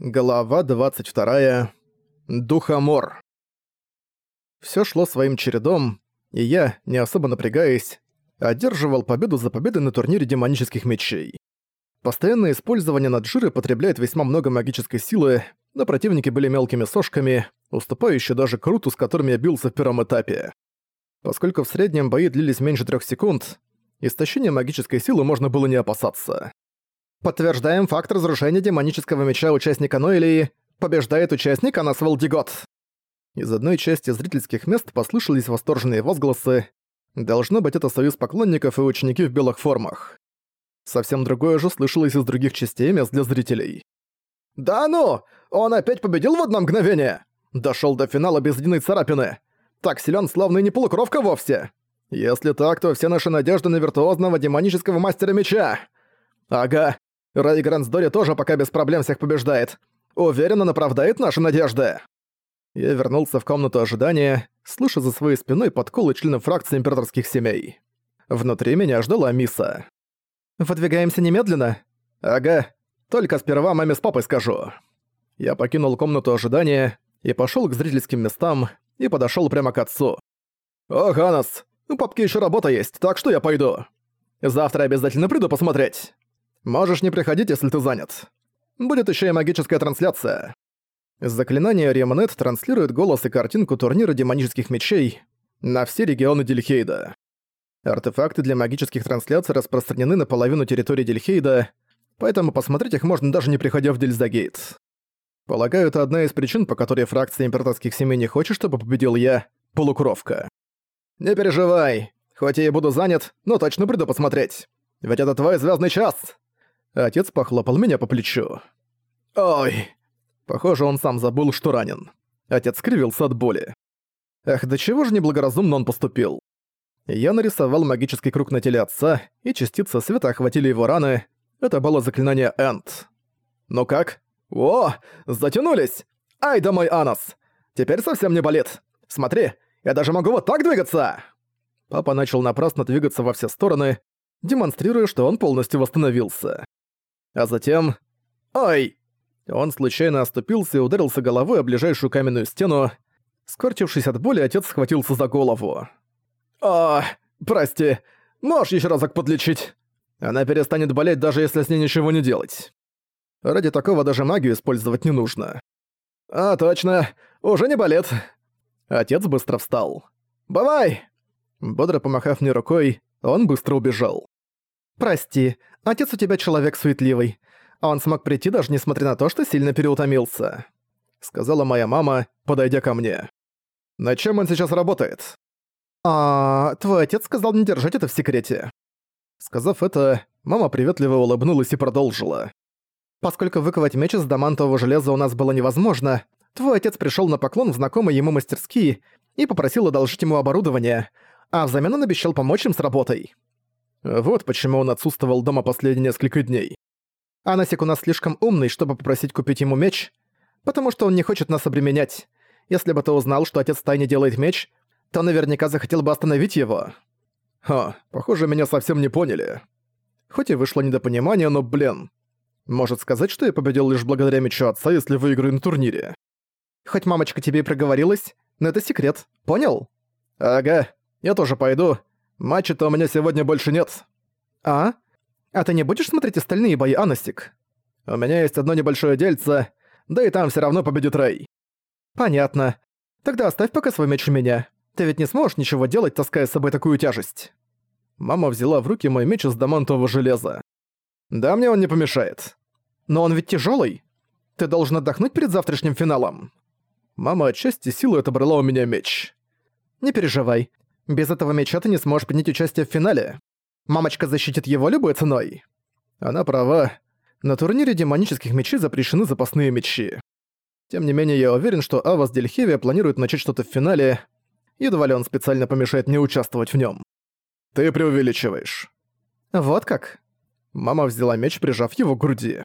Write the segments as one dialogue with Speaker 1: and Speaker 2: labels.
Speaker 1: Глава 22. Духомор. Всё шло своим чередом, и я, не особо напрягаясь, одерживал победу за победой на турнире демонических мечей. Постоянное использование наджиры потребляет весьма много магической силы, но противники были мелкими сошками, уступающие даже Круту, с которыми я бился в первом этапе. Поскольку в среднем бои длились меньше трех секунд, истощения магической силы можно было не опасаться. Подтверждаем факт разрушения демонического меча участника Ноэлии. Побеждает участник Анасвелл Дигот. Из одной части зрительских мест послышались восторженные возгласы. Должно быть, это союз поклонников и ученики в белых формах. Совсем другое же слышалось из других частей мест для зрителей. «Да ну! Он опять победил в одно мгновение! Дошёл до финала без единой царапины! Так силён, словно и не полукровка вовсе! Если так, то все наши надежды на виртуозного демонического мастера меча! Ага, Рэй Грансдори тоже пока без проблем всех побеждает. Уверен, он оправдает наши надежды. Я вернулся в комнату ожидания, слыша за своей спиной подколы членов фракции императорских семей. Внутри меня ждала Миса. «Выдвигаемся немедленно?» «Ага. Только сперва маме с папой скажу». Я покинул комнату ожидания и пошёл к зрительским местам и подошёл прямо к отцу. «О, Ганас, у папки ещё работа есть, так что я пойду. Завтра обязательно приду посмотреть». Можешь не приходить, если ты занят. Будет еще и магическая трансляция. Заклинание Ремонет транслирует голос и картинку турнира демонических мечей на все регионы Дельхейда. Артефакты для магических трансляций распространены на половину территории Дельхейда, поэтому посмотреть их можно даже не приходя в Дельзагейт. Полагаю, это одна из причин, по которой фракция императорских семей не хочет, чтобы победил я, полукровка. Не переживай, хоть я и буду занят, но точно приду посмотреть. Ведь это твой звездный час. Отец похлопал меня по плечу. «Ой!» Похоже, он сам забыл, что ранен. Отец скривился от боли. Эх, до чего же неблагоразумно он поступил. Я нарисовал магический круг на теле отца, и частицы света охватили его раны. Это было заклинание Энд. «Ну как? О, затянулись! Ай да мой анус! Теперь совсем не болит. Смотри, я даже могу вот так двигаться!» Папа начал напрасно двигаться во все стороны, демонстрируя, что он полностью восстановился. А затем... Ой! Он случайно оступился и ударился головой о ближайшую каменную стену. Скорчившись от боли, отец схватился за голову. «О, прости, можешь еще разок подлечить? Она перестанет болеть, даже если с ней ничего не делать. Ради такого даже магию использовать не нужно». «А, точно, уже не болит». Отец быстро встал. «Бывай!» Бодро помахав мне рукой, он быстро убежал. «Прости, отец у тебя человек суетливый. Он смог прийти даже несмотря на то, что сильно переутомился», — сказала моя мама, подойдя ко мне. «На чем он сейчас работает?» «А, твой отец сказал не держать это в секрете». Сказав это, мама приветливо улыбнулась и продолжила. «Поскольку выковать меч из дамантового железа у нас было невозможно, твой отец пришёл на поклон в знакомые ему мастерские и попросил одолжить ему оборудование, а взамен он обещал помочь им с работой. Вот почему он отсутствовал дома последние несколько дней. Анасик у нас слишком умный, чтобы попросить купить ему меч, потому что он не хочет нас обременять. Если бы ты узнал, что отец тайне делает меч, то наверняка захотел бы остановить его. Ха, похоже, меня совсем не поняли. Хоть и вышло недопонимание, но, блин. Может сказать, что я победил лишь благодаря мечу отца, если выиграю на турнире. Хоть мамочка тебе и проговорилась, но это секрет, понял? Ага, я тоже пойду, Матча-то у меня сегодня больше нет. А? А ты не будешь смотреть остальные бои, Анасик? У меня есть одно небольшое дельце, да и там все равно победит Рэй. Понятно. Тогда оставь пока свой меч у меня. Ты ведь не сможешь ничего делать, таская с собой такую тяжесть. Мама взяла в руки мой меч из дамантового железа. Да, мне он не помешает. Но он ведь тяжелый. Ты должен отдохнуть перед завтрашним финалом. Мама отчасти силой отобрала у меня меч. Не переживай, без этого меча ты не сможешь принять участие в финале. Мамочка защитит его любой ценой. Она права. На турнире демонических мечей запрещены запасные мечи. Тем не менее, я уверен, что Авас Дельхевия планирует начать что-то в финале. Едва ли он специально помешает мне участвовать в нем. Ты преувеличиваешь. Вот как? Мама взяла меч, прижав его к груди.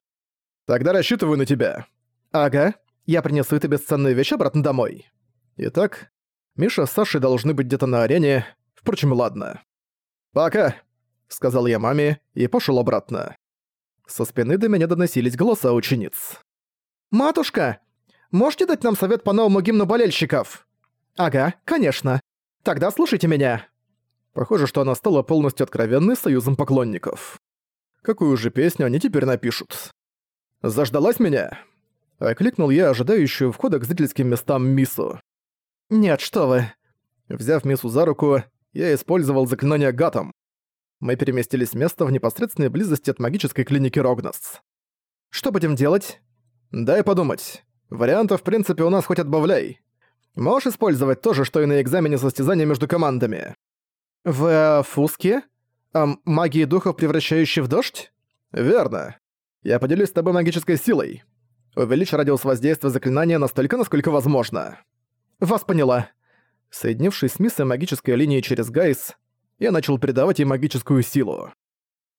Speaker 1: Тогда рассчитываю на тебя. Ага. Я принесу эту бесценную вещь обратно домой. Итак, Миша с Сашей должны быть где-то на арене. Впрочем, ладно. «Пока», — сказал я маме и пошел обратно. Со спины до меня доносились голоса учениц. «Матушка, можете дать нам совет по новому гимну болельщиков?» «Ага, конечно. Тогда слушайте меня». Похоже, что она стала полностью откровенной союзом поклонников. Какую же песню они теперь напишут? «Заждалась меня?» Окликнул я ожидающую входа к зрительским местам Мису. «Нет, что вы». Взяв Мису за руку, я использовал заклинание Гатом. Мы переместились с места в непосредственной близости от магической клиники Рогнос. «Что будем делать?» «Дай подумать. Вариантов, в принципе, у нас хоть отбавляй. Можешь использовать то же, что и на экзамене состязания между командами?» «В фуске? А магии духов, превращающей в дождь?» «Верно. Я поделюсь с тобой магической силой. Увеличь радиус воздействия заклинания настолько, насколько возможно». «Вас поняла». Соединившись с миссой магической линией через Гайс, я начал передавать ей магическую силу.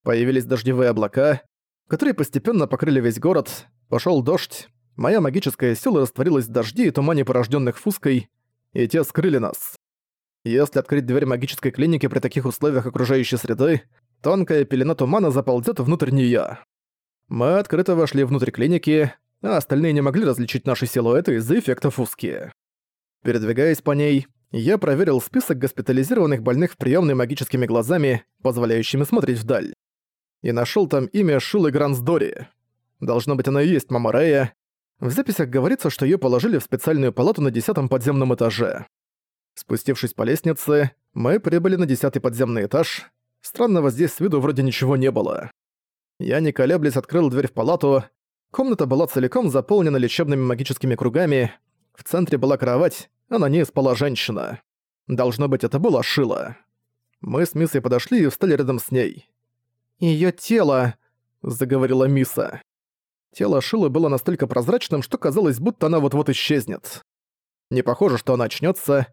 Speaker 1: Появились дождевые облака, которые постепенно покрыли весь город, пошел дождь, моя магическая сила растворилась в дожде и тумане, порожденных фуской, и те скрыли нас. Если открыть дверь магической клиники при таких условиях окружающей среды, тонкая пелена тумана заползет внутрь неё. Мы открыто вошли внутрь клиники, а остальные не могли различить наши силуэты из-за эффекта фуски. Передвигаясь по ней, я проверил список госпитализированных больных в приёмной магическими глазами, позволяющими смотреть вдаль. И нашёл там имя Шилы Грансдори. Должно быть, она и есть мама Рэя. В записях говорится, что её положили в специальную палату на десятом подземном этаже. Спустившись по лестнице, мы прибыли на десятый подземный этаж. Странного здесь с виду вроде ничего не было. Я, не колеблясь, открыл дверь в палату. Комната была целиком заполнена лечебными магическими кругами. В центре была кровать, а на ней спала женщина. Должно быть, это была Шила. Мы с Миссой подошли и встали рядом с ней. «Её тело...» — заговорила Миса. Тело Шилы было настолько прозрачным, что казалось, будто она вот-вот исчезнет. Не похоже, что она очнется,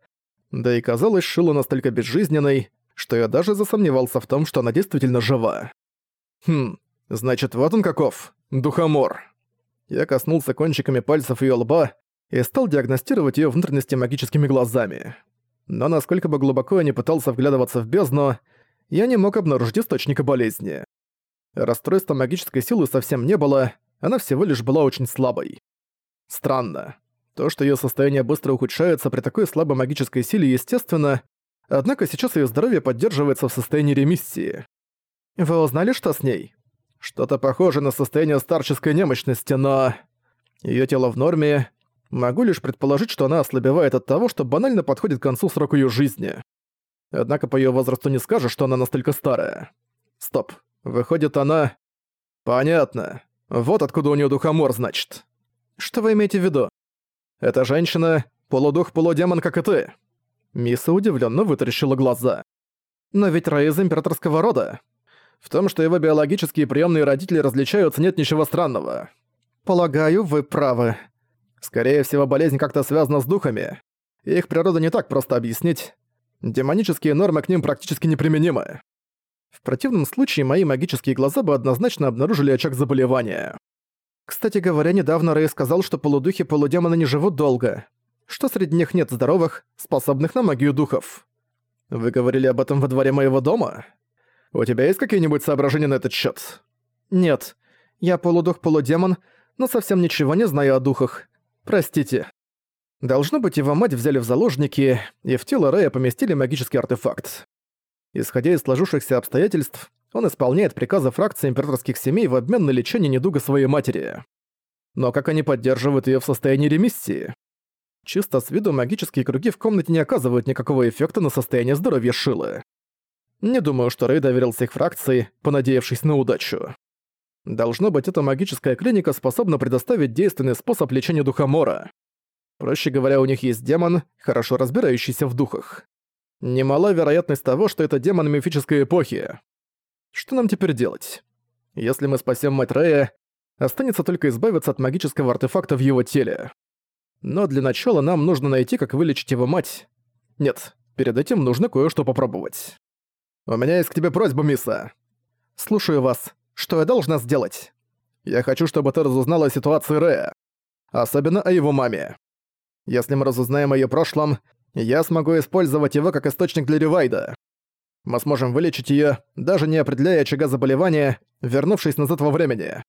Speaker 1: да и казалось Шилу настолько безжизненной, что я даже засомневался в том, что она действительно жива. Хм, значит, вот он каков, духомор. Я коснулся кончиками пальцев её лба и стал диагностировать её внутренности магическими глазами. Но насколько бы глубоко я не пытался вглядываться в бездну, я не мог обнаружить источника болезни. Расстройства магической силы совсем не было, она всего лишь была очень слабой. Странно. То, что её состояние быстро ухудшается при такой слабой магической силе, естественно, однако сейчас её здоровье поддерживается в состоянии ремиссии. Вы узнали, что с ней? Что-то похоже на состояние старческой немощности, но... Её тело в норме. Могу лишь предположить, что она ослабевает от того, что банально подходит к концу срока её жизни. Однако по её возрасту не скажешь, что она настолько старая. Стоп. Выходит, она... Понятно. Вот откуда у неё духомор, значит. Что вы имеете в виду? Эта женщина — полудух-полудемон, как и ты». Миса удивленно вытаращила глаза. «Но ведь Рэй из императорского рода. В том, что его биологические приемные родители различаются, нет ничего странного. Полагаю, вы правы. Скорее всего, болезнь как-то связана с духами. Их природа не так просто объяснить. Демонические нормы к ним практически неприменимы. В противном случае мои магические глаза бы однозначно обнаружили очаг заболевания. Кстати говоря, недавно Рэй сказал, что полудухи-полудемоны не живут долго, что среди них нет здоровых, способных на магию духов. Вы говорили об этом во дворе моего дома? У тебя есть какие-нибудь соображения на этот счет? Нет. Я полудух-полудемон, но совсем ничего не знаю о духах. Простите. Должно быть, его мать взяли в заложники, и в тело Рэя поместили магический артефакт. Исходя из сложившихся обстоятельств, он исполняет приказы фракции императорских семей в обмен на лечение недуга своей матери. Но как они поддерживают её в состоянии ремиссии? Чисто с виду магические круги в комнате не оказывают никакого эффекта на состояние здоровья Шилы. Не думаю, что Рэй доверился их фракции, понадеявшись на удачу. Должно быть, эта магическая клиника способна предоставить действенный способ лечения духомора. Проще говоря, у них есть демон, хорошо разбирающийся в духах. Немала вероятность того, что это демон мифической эпохи. Что нам теперь делать? Если мы спасем мать Рея, останется только избавиться от магического артефакта в его теле. Но для начала нам нужно найти, как вылечить его мать. Нет, перед этим нужно кое-что попробовать. У меня есть к тебе просьба, Миса. Слушаю вас. Что я должна сделать? Я хочу, чтобы ты разузнала о ситуации Рэя. Особенно о его маме. Если мы разузнаем о её прошлом, я смогу использовать его как источник для Ревайда. Мы сможем вылечить её, даже не определяя очага заболевания, вернувшись назад во времени.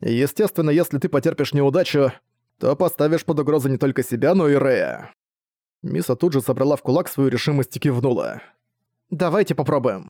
Speaker 1: Естественно, если ты потерпишь неудачу, то поставишь под угрозу не только себя, но и Рея». Миса тут же собрала в кулак свою решимость и кивнула. «Давайте попробуем».